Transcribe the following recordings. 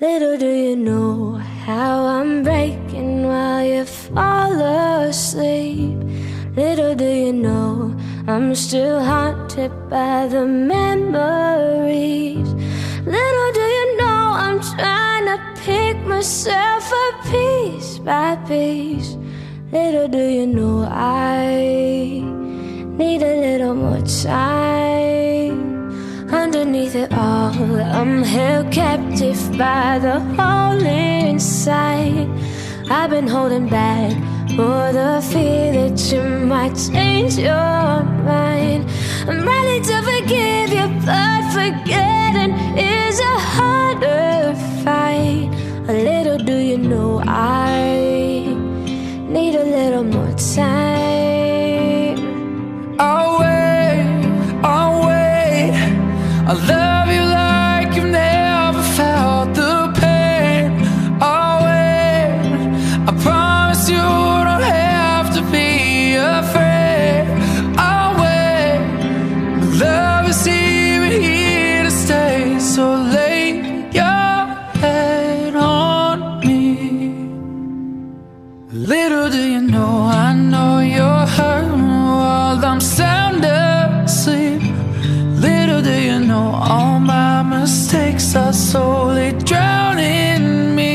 Little do you know how I'm breaking while you fall asleep. Little do you know I'm still haunted by the memories. Little do you know I'm trying to pick myself up piece by piece. Little do you know I need a little more time. I'm held captive by the hole inside. I've been holding back for the fear that you might change your mind. I'm ready to forgive you, but forgetting is a harder fight. A little do you know I need a little more time. Know, you're hurt while I'm sound asleep. Little do you know, all my mistakes are slowly drowning me.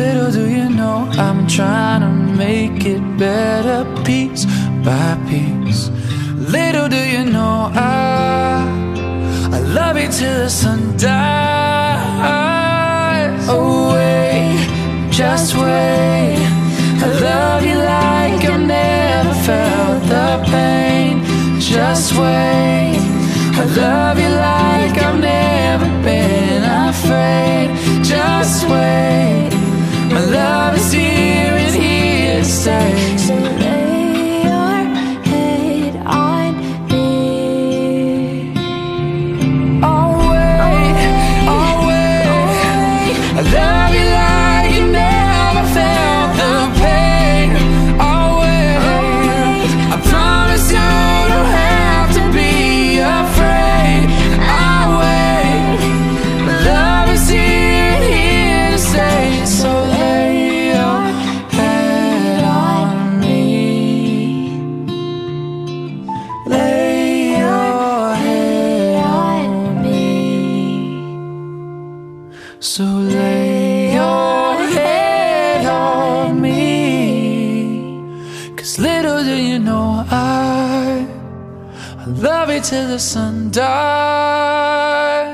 Little do you know, I'm trying to make it better piece by piece. Little do you know, I, I love you till the sun dies. Love you till the sun dies.